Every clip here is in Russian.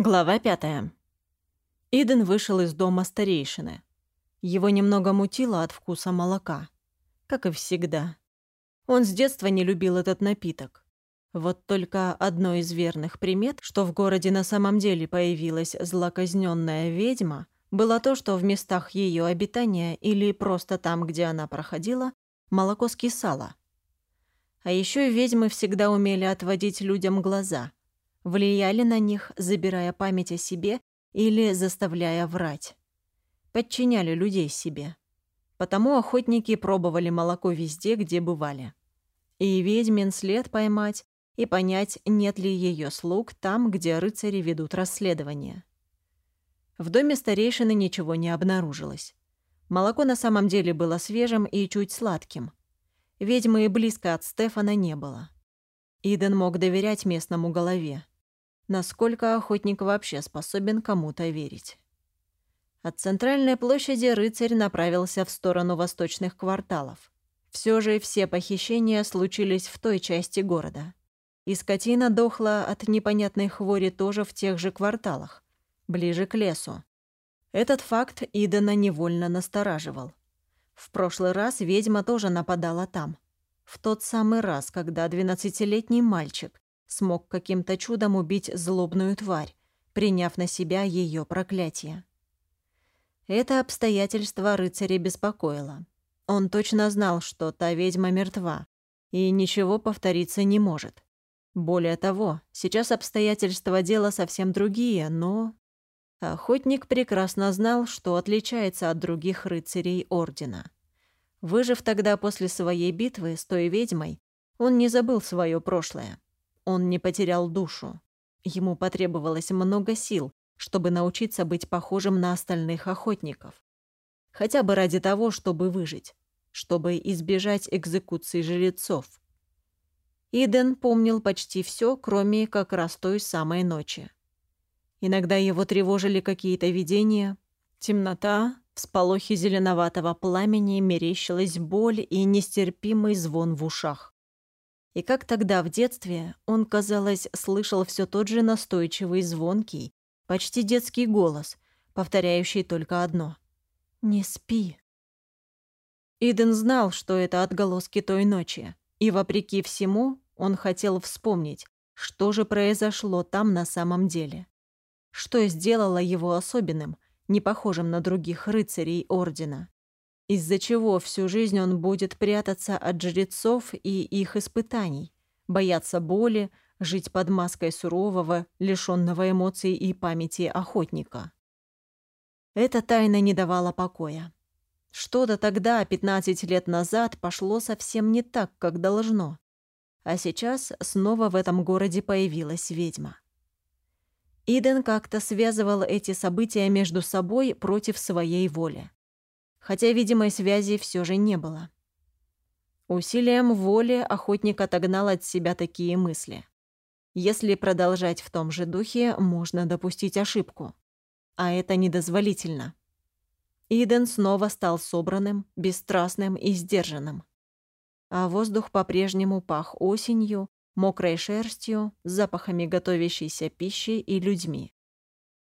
Глава пятая. Иден вышел из дома старейшины. Его немного мутило от вкуса молока. Как и всегда. Он с детства не любил этот напиток. Вот только одно из верных примет, что в городе на самом деле появилась злоказненная ведьма, было то, что в местах ее обитания или просто там, где она проходила, молоко скисало. А еще ведьмы всегда умели отводить людям глаза – влияли на них, забирая память о себе или заставляя врать. Подчиняли людей себе. Потому охотники пробовали молоко везде, где бывали. И ведьмин след поймать, и понять, нет ли ее слуг там, где рыцари ведут расследование. В доме старейшины ничего не обнаружилось. Молоко на самом деле было свежим и чуть сладким. Ведьмы и близко от Стефана не было. Иден мог доверять местному голове. Насколько охотник вообще способен кому-то верить? От центральной площади рыцарь направился в сторону восточных кварталов. Все же все похищения случились в той части города. И скотина дохла от непонятной хвори тоже в тех же кварталах, ближе к лесу. Этот факт Идена невольно настораживал. В прошлый раз ведьма тоже нападала там. В тот самый раз, когда двенадцатилетний мальчик смог каким-то чудом убить злобную тварь, приняв на себя ее проклятие. Это обстоятельство рыцаря беспокоило. Он точно знал, что та ведьма мертва, и ничего повториться не может. Более того, сейчас обстоятельства дела совсем другие, но... Охотник прекрасно знал, что отличается от других рыцарей Ордена. Выжив тогда после своей битвы с той ведьмой, он не забыл свое прошлое. Он не потерял душу. Ему потребовалось много сил, чтобы научиться быть похожим на остальных охотников. Хотя бы ради того, чтобы выжить, чтобы избежать экзекуции жрецов. Иден помнил почти все, кроме как раз той самой ночи. Иногда его тревожили какие-то видения, темнота, всполохи зеленоватого пламени, мерещилась боль и нестерпимый звон в ушах. И как тогда, в детстве, он, казалось, слышал все тот же настойчивый, звонкий, почти детский голос, повторяющий только одно «Не спи». Иден знал, что это отголоски той ночи, и, вопреки всему, он хотел вспомнить, что же произошло там на самом деле. Что сделало его особенным, не похожим на других рыцарей Ордена из-за чего всю жизнь он будет прятаться от жрецов и их испытаний, бояться боли, жить под маской сурового, лишённого эмоций и памяти охотника. Эта тайна не давала покоя. Что-то тогда, 15 лет назад, пошло совсем не так, как должно. А сейчас снова в этом городе появилась ведьма. Иден как-то связывал эти события между собой против своей воли хотя видимой связи все же не было. Усилием воли охотник отогнал от себя такие мысли. Если продолжать в том же духе, можно допустить ошибку. А это недозволительно. Иден снова стал собранным, бесстрастным и сдержанным. А воздух по-прежнему пах осенью, мокрой шерстью, запахами готовящейся пищи и людьми.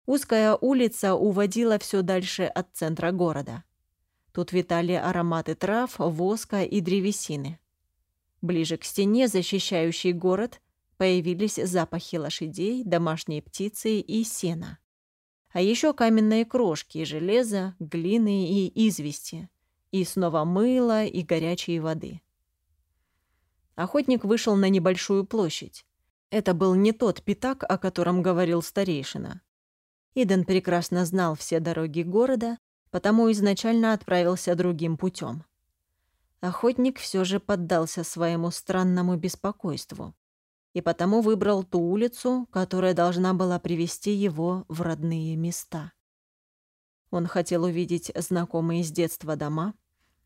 Узкая улица уводила все дальше от центра города. Тут витали ароматы трав, воска и древесины. Ближе к стене, защищающей город, появились запахи лошадей, домашней птицы и сена. А еще каменные крошки, железа, глины и извести. И снова мыло и горячей воды. Охотник вышел на небольшую площадь. Это был не тот пятак, о котором говорил старейшина. Иден прекрасно знал все дороги города потому изначально отправился другим путем. Охотник все же поддался своему странному беспокойству и потому выбрал ту улицу, которая должна была привести его в родные места. Он хотел увидеть знакомые с детства дома,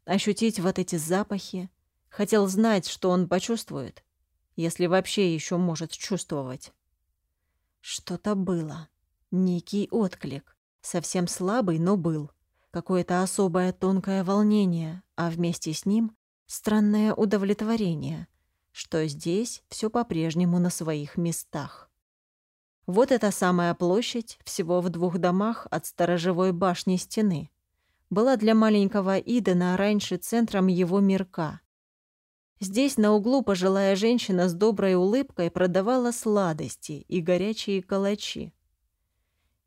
ощутить вот эти запахи, хотел знать, что он почувствует, если вообще еще может чувствовать. Что-то было, некий отклик, совсем слабый, но был какое-то особое тонкое волнение, а вместе с ним странное удовлетворение, что здесь все по-прежнему на своих местах. Вот эта самая площадь, всего в двух домах от сторожевой башни стены, была для маленького Идена раньше центром его мирка. Здесь на углу пожилая женщина с доброй улыбкой продавала сладости и горячие калачи.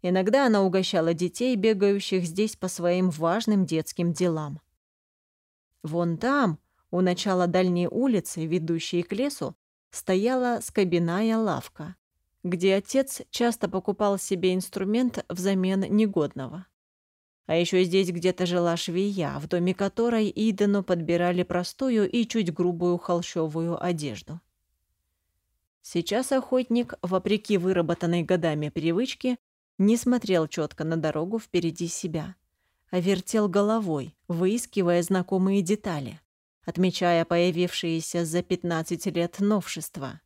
Иногда она угощала детей, бегающих здесь по своим важным детским делам. Вон там, у начала дальней улицы, ведущей к лесу, стояла скобяная лавка, где отец часто покупал себе инструмент взамен негодного. А еще здесь где-то жила швея, в доме которой Идену подбирали простую и чуть грубую холщовую одежду. Сейчас охотник, вопреки выработанной годами привычке, не смотрел четко на дорогу впереди себя, а вертел головой, выискивая знакомые детали, отмечая появившиеся за 15 лет новшества.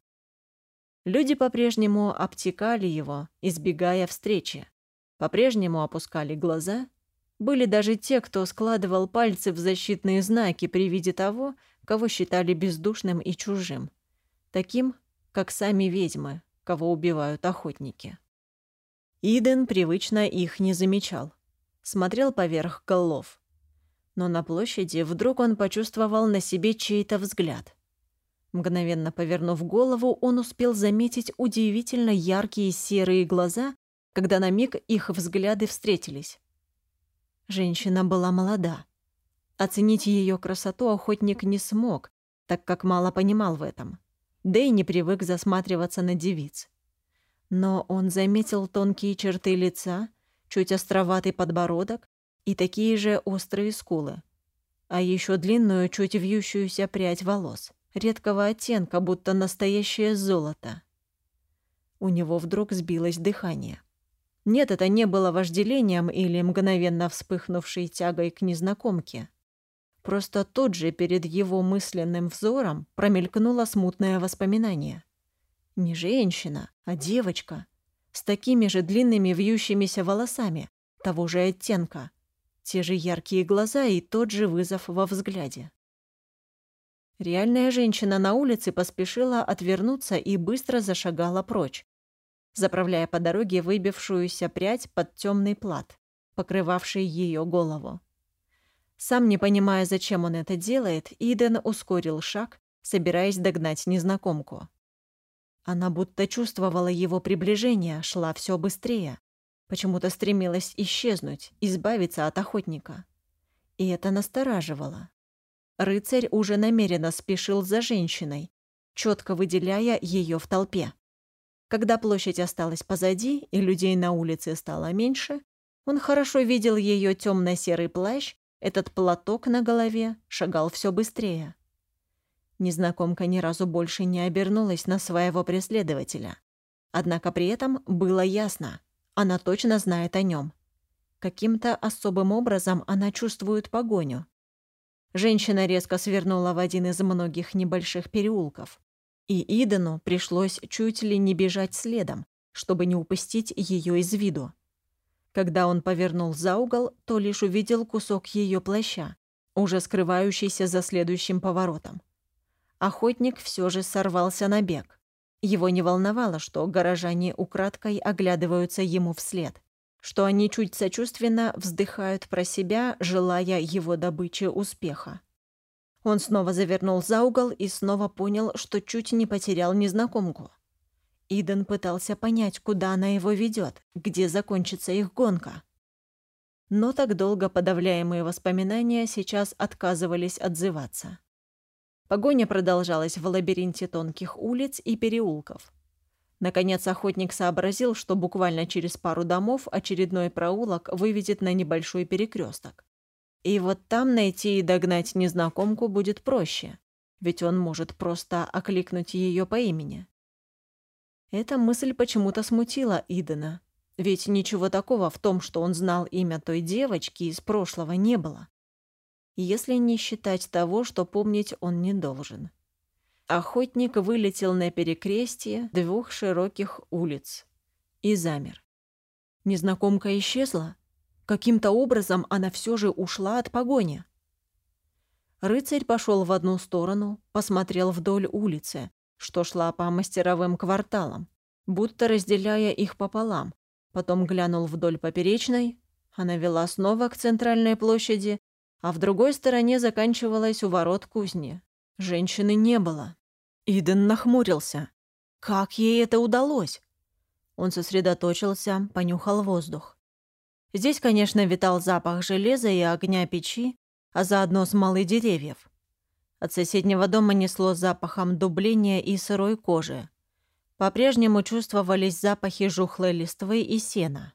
Люди по-прежнему обтекали его, избегая встречи, по-прежнему опускали глаза. Были даже те, кто складывал пальцы в защитные знаки при виде того, кого считали бездушным и чужим, таким, как сами ведьмы, кого убивают охотники. Иден привычно их не замечал. Смотрел поверх голов. Но на площади вдруг он почувствовал на себе чей-то взгляд. Мгновенно повернув голову, он успел заметить удивительно яркие серые глаза, когда на миг их взгляды встретились. Женщина была молода. Оценить ее красоту охотник не смог, так как мало понимал в этом. Да и не привык засматриваться на девиц. Но он заметил тонкие черты лица, чуть островатый подбородок и такие же острые скулы, а еще длинную, чуть вьющуюся прядь волос редкого оттенка, будто настоящее золото. У него вдруг сбилось дыхание. Нет, это не было вожделением или мгновенно вспыхнувшей тягой к незнакомке. Просто тут же перед его мысленным взором промелькнуло смутное воспоминание. Не женщина, а девочка. С такими же длинными вьющимися волосами, того же оттенка. Те же яркие глаза и тот же вызов во взгляде. Реальная женщина на улице поспешила отвернуться и быстро зашагала прочь, заправляя по дороге выбившуюся прядь под темный плат, покрывавший ее голову. Сам не понимая, зачем он это делает, Иден ускорил шаг, собираясь догнать незнакомку. Она будто чувствовала его приближение, шла все быстрее. Почему-то стремилась исчезнуть, избавиться от охотника. И это настораживало. Рыцарь уже намеренно спешил за женщиной, четко выделяя ее в толпе. Когда площадь осталась позади и людей на улице стало меньше, он хорошо видел ее темно-серый плащ, этот платок на голове шагал все быстрее. Незнакомка ни разу больше не обернулась на своего преследователя. Однако при этом было ясно, она точно знает о нем. Каким-то особым образом она чувствует погоню. Женщина резко свернула в один из многих небольших переулков. И Идену пришлось чуть ли не бежать следом, чтобы не упустить ее из виду. Когда он повернул за угол, то лишь увидел кусок ее плаща, уже скрывающийся за следующим поворотом. Охотник все же сорвался на бег. Его не волновало, что горожане украдкой оглядываются ему вслед что они чуть сочувственно вздыхают про себя, желая его добыче успеха. Он снова завернул за угол и снова понял, что чуть не потерял незнакомку. Иден пытался понять, куда она его ведет, где закончится их гонка. Но так долго подавляемые воспоминания сейчас отказывались отзываться. Погоня продолжалась в лабиринте тонких улиц и переулков. Наконец охотник сообразил, что буквально через пару домов очередной проулок выведет на небольшой перекресток. И вот там найти и догнать незнакомку будет проще, ведь он может просто окликнуть ее по имени. Эта мысль почему-то смутила Идена, ведь ничего такого в том, что он знал имя той девочки из прошлого, не было. Если не считать того, что помнить он не должен. Охотник вылетел на перекрестие двух широких улиц и замер. Незнакомка исчезла. Каким-то образом она все же ушла от погони. Рыцарь пошел в одну сторону, посмотрел вдоль улицы, что шла по мастеровым кварталам, будто разделяя их пополам, потом глянул вдоль поперечной, она вела снова к центральной площади, а в другой стороне заканчивалась у ворот кузни. Женщины не было. Иден нахмурился. Как ей это удалось? Он сосредоточился, понюхал воздух. Здесь, конечно, витал запах железа и огня печи, а заодно смолы деревьев. От соседнего дома несло запахом дубления и сырой кожи. По-прежнему чувствовались запахи жухлой листвы и сена.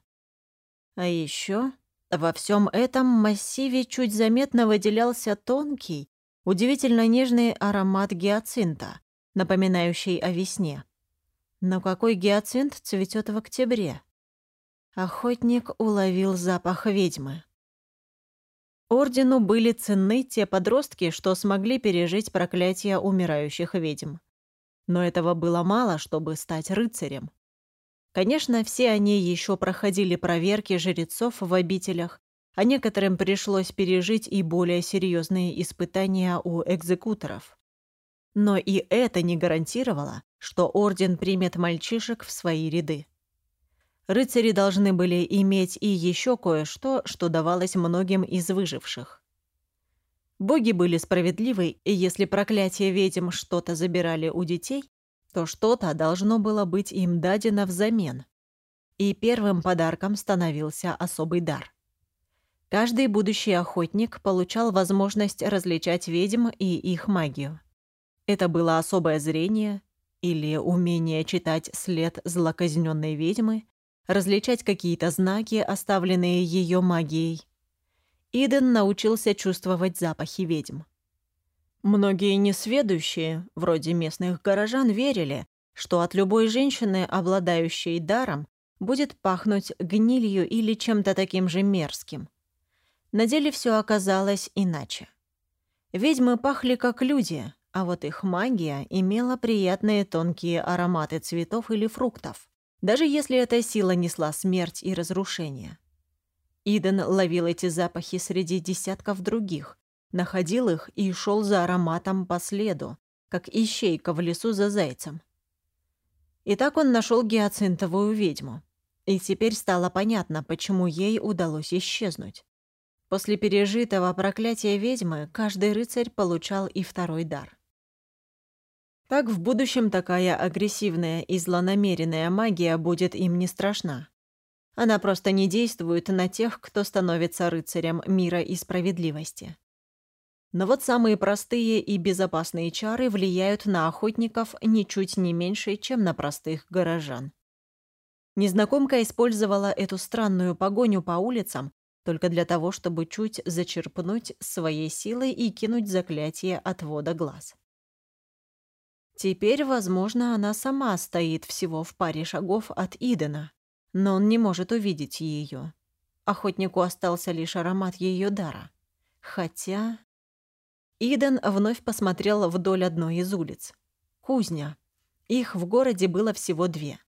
А еще во всем этом массиве чуть заметно выделялся тонкий, удивительно нежный аромат гиацинта, напоминающий о весне. Но какой гиацинт цветет в октябре? Охотник уловил запах ведьмы. Ордену были ценны те подростки, что смогли пережить проклятие умирающих ведьм. Но этого было мало, чтобы стать рыцарем. Конечно, все они еще проходили проверки жрецов в обителях, а некоторым пришлось пережить и более серьезные испытания у экзекуторов. Но и это не гарантировало, что орден примет мальчишек в свои ряды. Рыцари должны были иметь и еще кое-что, что давалось многим из выживших. Боги были справедливы, и если проклятие ведьм что-то забирали у детей, то что-то должно было быть им дадено взамен. И первым подарком становился особый дар. Каждый будущий охотник получал возможность различать ведьм и их магию. Это было особое зрение или умение читать след злоказненной ведьмы различать какие-то знаки, оставленные ее магией. Иден научился чувствовать запахи ведьм. Многие несведущие, вроде местных горожан, верили, что от любой женщины, обладающей даром, будет пахнуть гнилью или чем-то таким же мерзким. На деле все оказалось иначе. Ведьмы пахли как люди, а вот их магия имела приятные тонкие ароматы цветов или фруктов даже если эта сила несла смерть и разрушение. Иден ловил эти запахи среди десятков других, находил их и шел за ароматом по следу, как ищейка в лесу за зайцем. И так он нашел гиацинтовую ведьму. И теперь стало понятно, почему ей удалось исчезнуть. После пережитого проклятия ведьмы каждый рыцарь получал и второй дар. Так в будущем такая агрессивная и злонамеренная магия будет им не страшна. Она просто не действует на тех, кто становится рыцарем мира и справедливости. Но вот самые простые и безопасные чары влияют на охотников ничуть не меньше, чем на простых горожан. Незнакомка использовала эту странную погоню по улицам только для того, чтобы чуть зачерпнуть своей силой и кинуть заклятие отвода глаз. Теперь, возможно, она сама стоит всего в паре шагов от Идена, но он не может увидеть ее. Охотнику остался лишь аромат ее дара. Хотя... Иден вновь посмотрел вдоль одной из улиц. Кузня. Их в городе было всего две.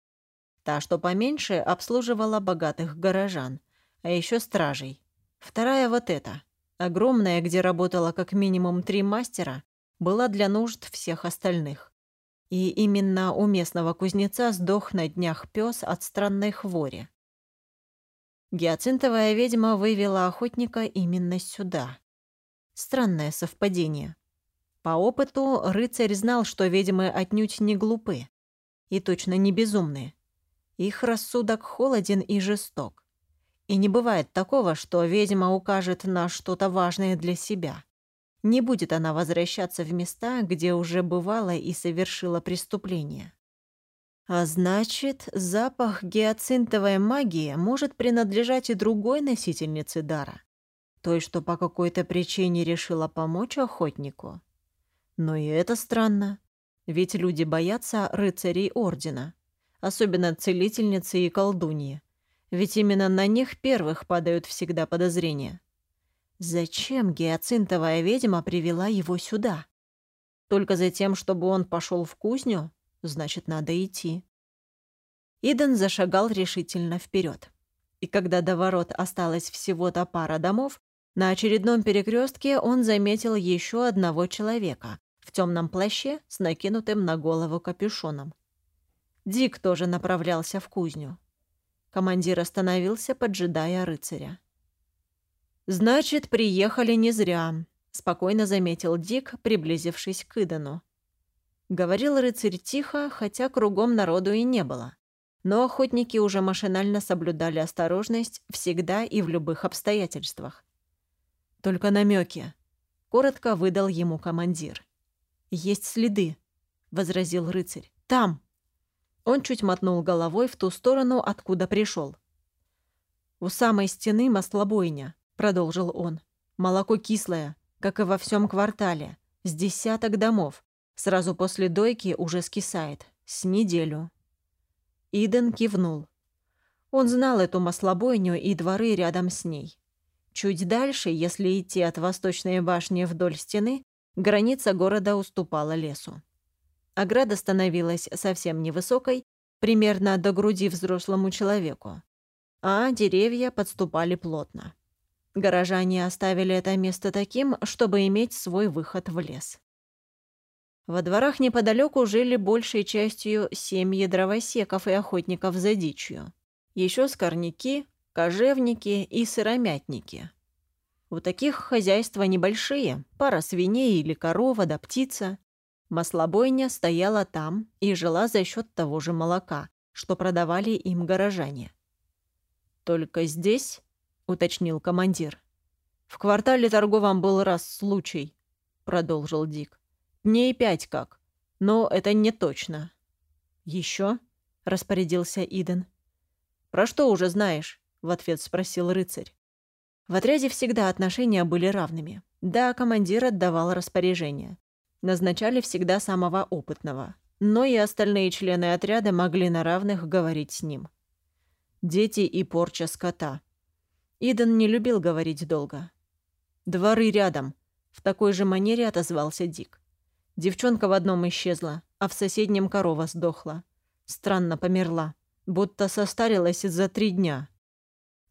Та, что поменьше, обслуживала богатых горожан, а еще стражей. Вторая вот эта, огромная, где работало как минимум три мастера, была для нужд всех остальных. И именно у местного кузнеца сдох на днях пес от странной хвори. Гиацинтовая ведьма вывела охотника именно сюда. Странное совпадение. По опыту рыцарь знал, что ведьмы отнюдь не глупы и точно не безумные. Их рассудок холоден и жесток. И не бывает такого, что ведьма укажет на что-то важное для себя. Не будет она возвращаться в места, где уже бывала и совершила преступление. А значит, запах гиацинтовой магии может принадлежать и другой носительнице дара, той, что по какой-то причине решила помочь охотнику. Но и это странно, ведь люди боятся рыцарей Ордена, особенно целительницы и колдуньи, ведь именно на них первых падают всегда подозрения. Зачем гиацинтовая ведьма привела его сюда? Только за тем, чтобы он пошел в кузню? Значит, надо идти. Иден зашагал решительно вперед. И когда до ворот осталось всего-то пара домов, на очередном перекрестке он заметил еще одного человека в темном плаще с накинутым на голову капюшоном. Дик тоже направлялся в кузню. Командир остановился, поджидая рыцаря. «Значит, приехали не зря», — спокойно заметил Дик, приблизившись к Идану. Говорил рыцарь тихо, хотя кругом народу и не было. Но охотники уже машинально соблюдали осторожность всегда и в любых обстоятельствах. «Только намеки», — коротко выдал ему командир. «Есть следы», — возразил рыцарь. «Там!» Он чуть мотнул головой в ту сторону, откуда пришел. «У самой стены маслобойня», — продолжил он. «Молоко кислое, как и во всем квартале, с десяток домов, Сразу после дойки уже скисает. С неделю. Иден кивнул. Он знал эту маслобойню и дворы рядом с ней. Чуть дальше, если идти от восточной башни вдоль стены, граница города уступала лесу. Ограда становилась совсем невысокой, примерно до груди взрослому человеку, а деревья подступали плотно. Горожане оставили это место таким, чтобы иметь свой выход в лес. Во дворах неподалеку жили большей частью семьи дровосеков и охотников за дичью. Еще скорняки, кожевники и сыромятники. У таких хозяйства небольшие, пара свиней или корова да птица. Маслобойня стояла там и жила за счет того же молока, что продавали им горожане. «Только здесь?» — уточнил командир. «В квартале торговом был раз случай», — продолжил Дик. Дней пять как. Но это не точно. Еще? распорядился Иден. Про что уже знаешь? В ответ спросил рыцарь. В отряде всегда отношения были равными. Да, командир отдавал распоряжения. Назначали всегда самого опытного. Но и остальные члены отряда могли на равных говорить с ним. Дети и порча скота. Иден не любил говорить долго. «Дворы рядом», — в такой же манере отозвался Дик. Девчонка в одном исчезла, а в соседнем корова сдохла. Странно померла, будто состарилась за три дня.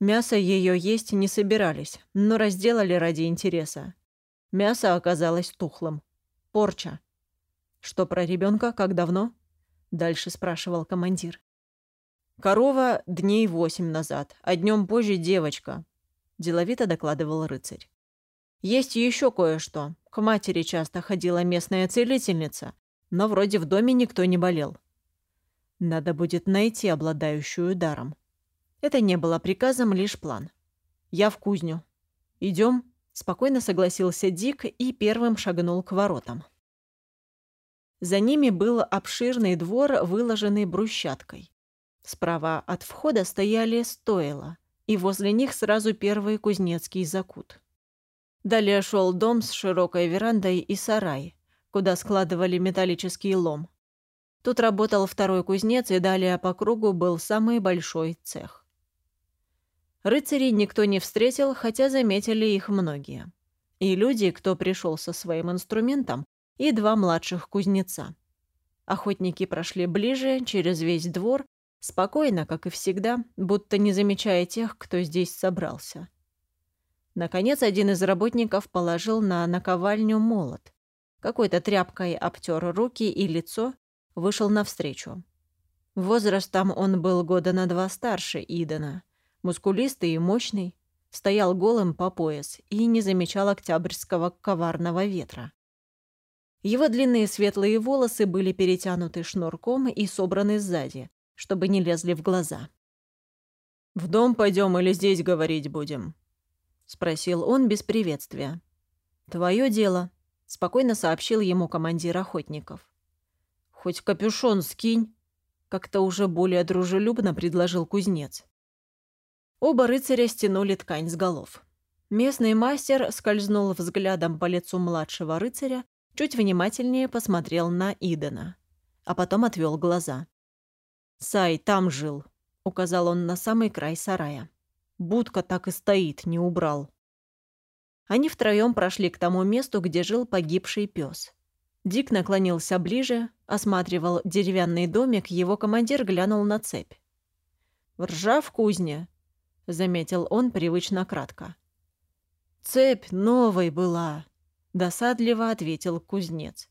Мясо ее есть не собирались, но разделали ради интереса. Мясо оказалось тухлым. Порча. Что про ребенка, как давно? Дальше спрашивал командир. Корова дней восемь назад, а днем позже девочка. Деловито докладывал рыцарь. Есть еще кое-что. К матери часто ходила местная целительница, но вроде в доме никто не болел. Надо будет найти обладающую даром. Это не было приказом, лишь план. Я в кузню. Идем? Спокойно согласился Дик и первым шагнул к воротам. За ними был обширный двор, выложенный брусчаткой. Справа от входа стояли стойла, и возле них сразу первый кузнецкий закут. Далее шел дом с широкой верандой и сарай, куда складывали металлический лом. Тут работал второй кузнец, и далее по кругу был самый большой цех. Рыцарей никто не встретил, хотя заметили их многие. И люди, кто пришел со своим инструментом, и два младших кузнеца. Охотники прошли ближе, через весь двор, спокойно, как и всегда, будто не замечая тех, кто здесь собрался. Наконец, один из работников положил на наковальню молот. Какой-то тряпкой обтер руки и лицо, вышел навстречу. Возрастом он был года на два старше Идена, мускулистый и мощный, стоял голым по пояс и не замечал октябрьского коварного ветра. Его длинные светлые волосы были перетянуты шнурком и собраны сзади, чтобы не лезли в глаза. «В дом пойдем или здесь говорить будем?» — спросил он без приветствия. «Твое дело», — спокойно сообщил ему командир охотников. «Хоть капюшон скинь», — как-то уже более дружелюбно предложил кузнец. Оба рыцаря стянули ткань с голов. Местный мастер скользнул взглядом по лицу младшего рыцаря, чуть внимательнее посмотрел на Идена, а потом отвел глаза. «Сай там жил», — указал он на самый край сарая. Будка так и стоит, не убрал. Они втроем прошли к тому месту, где жил погибший пес. Дик наклонился ближе, осматривал деревянный домик, его командир глянул на цепь. «Ржа в кузне», — заметил он привычно кратко. «Цепь новой была», — досадливо ответил кузнец.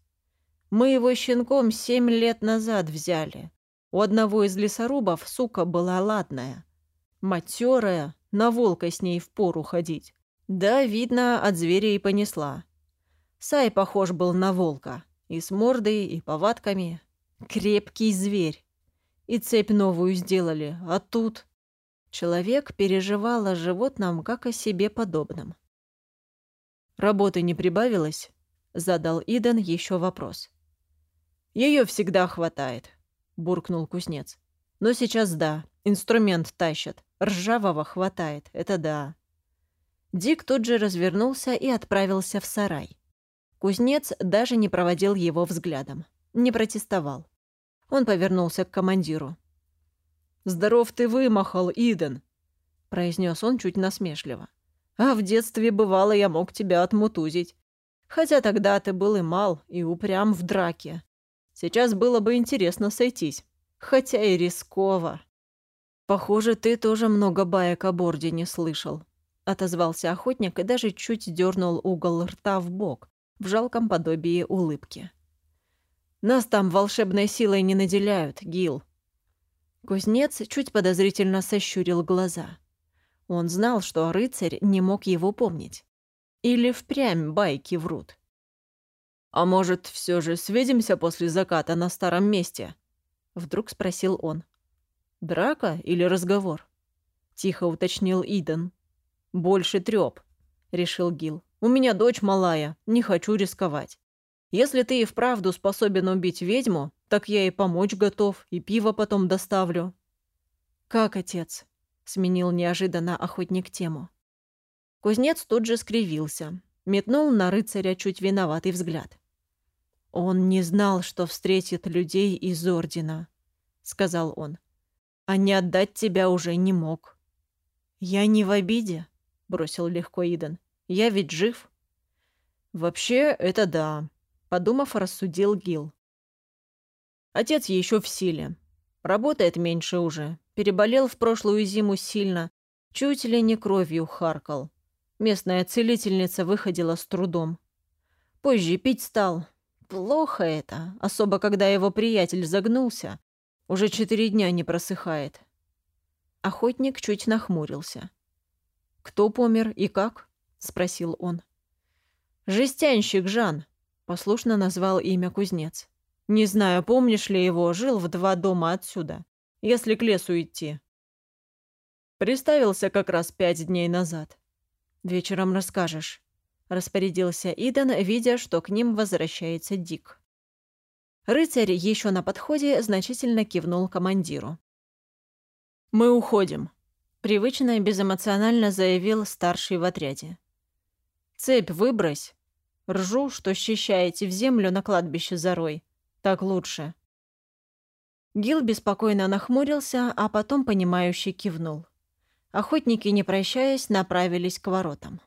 «Мы его щенком семь лет назад взяли. У одного из лесорубов сука была ладная. Матерая, на волка с ней в пору ходить. Да, видно, от зверя и понесла. Сай похож был на волка. И с мордой, и повадками. Крепкий зверь. И цепь новую сделали, а тут... Человек переживал о животном, как о себе подобном. «Работы не прибавилось?» — задал Иден еще вопрос. Ее всегда хватает», — буркнул кузнец. «Но сейчас да, инструмент тащат. Ржавого хватает, это да». Дик тут же развернулся и отправился в сарай. Кузнец даже не проводил его взглядом, не протестовал. Он повернулся к командиру. «Здоров ты вымахал, Иден!» — произнес он чуть насмешливо. «А в детстве, бывало, я мог тебя отмутузить. Хотя тогда ты был и мал, и упрям в драке. Сейчас было бы интересно сойтись, хотя и рисково». «Похоже, ты тоже много баек о борде не слышал», — отозвался охотник и даже чуть дернул угол рта в бок в жалком подобии улыбки. «Нас там волшебной силой не наделяют, Гил». Кузнец чуть подозрительно сощурил глаза. Он знал, что рыцарь не мог его помнить. Или впрямь байки врут. «А может, все же сведемся после заката на старом месте?» Вдруг спросил он. «Драка или разговор?» Тихо уточнил Иден. «Больше трёп», — решил Гил. «У меня дочь малая, не хочу рисковать. Если ты и вправду способен убить ведьму, так я и помочь готов, и пиво потом доставлю». «Как, отец?» — сменил неожиданно охотник тему. Кузнец тут же скривился, метнул на рыцаря чуть виноватый взгляд. «Он не знал, что встретит людей из Ордена», — сказал он а не отдать тебя уже не мог. Я не в обиде, бросил легко Иден. Я ведь жив. Вообще, это да, подумав, рассудил Гил. Отец еще в силе. Работает меньше уже. Переболел в прошлую зиму сильно. Чуть ли не кровью харкал. Местная целительница выходила с трудом. Позже пить стал. Плохо это, особо когда его приятель загнулся, уже четыре дня не просыхает. Охотник чуть нахмурился. «Кто помер и как?» — спросил он. «Жестянщик Жан», — послушно назвал имя кузнец. «Не знаю, помнишь ли его, жил в два дома отсюда, если к лесу идти». Приставился как раз пять дней назад. «Вечером расскажешь», — распорядился Иден, видя, что к ним возвращается Дик. Рыцарь еще на подходе значительно кивнул командиру. «Мы уходим», — привычно и безэмоционально заявил старший в отряде. «Цепь выбрось. Ржу, что счищаете в землю на кладбище зарой. Так лучше». Гил беспокойно нахмурился, а потом понимающе кивнул. Охотники, не прощаясь, направились к воротам.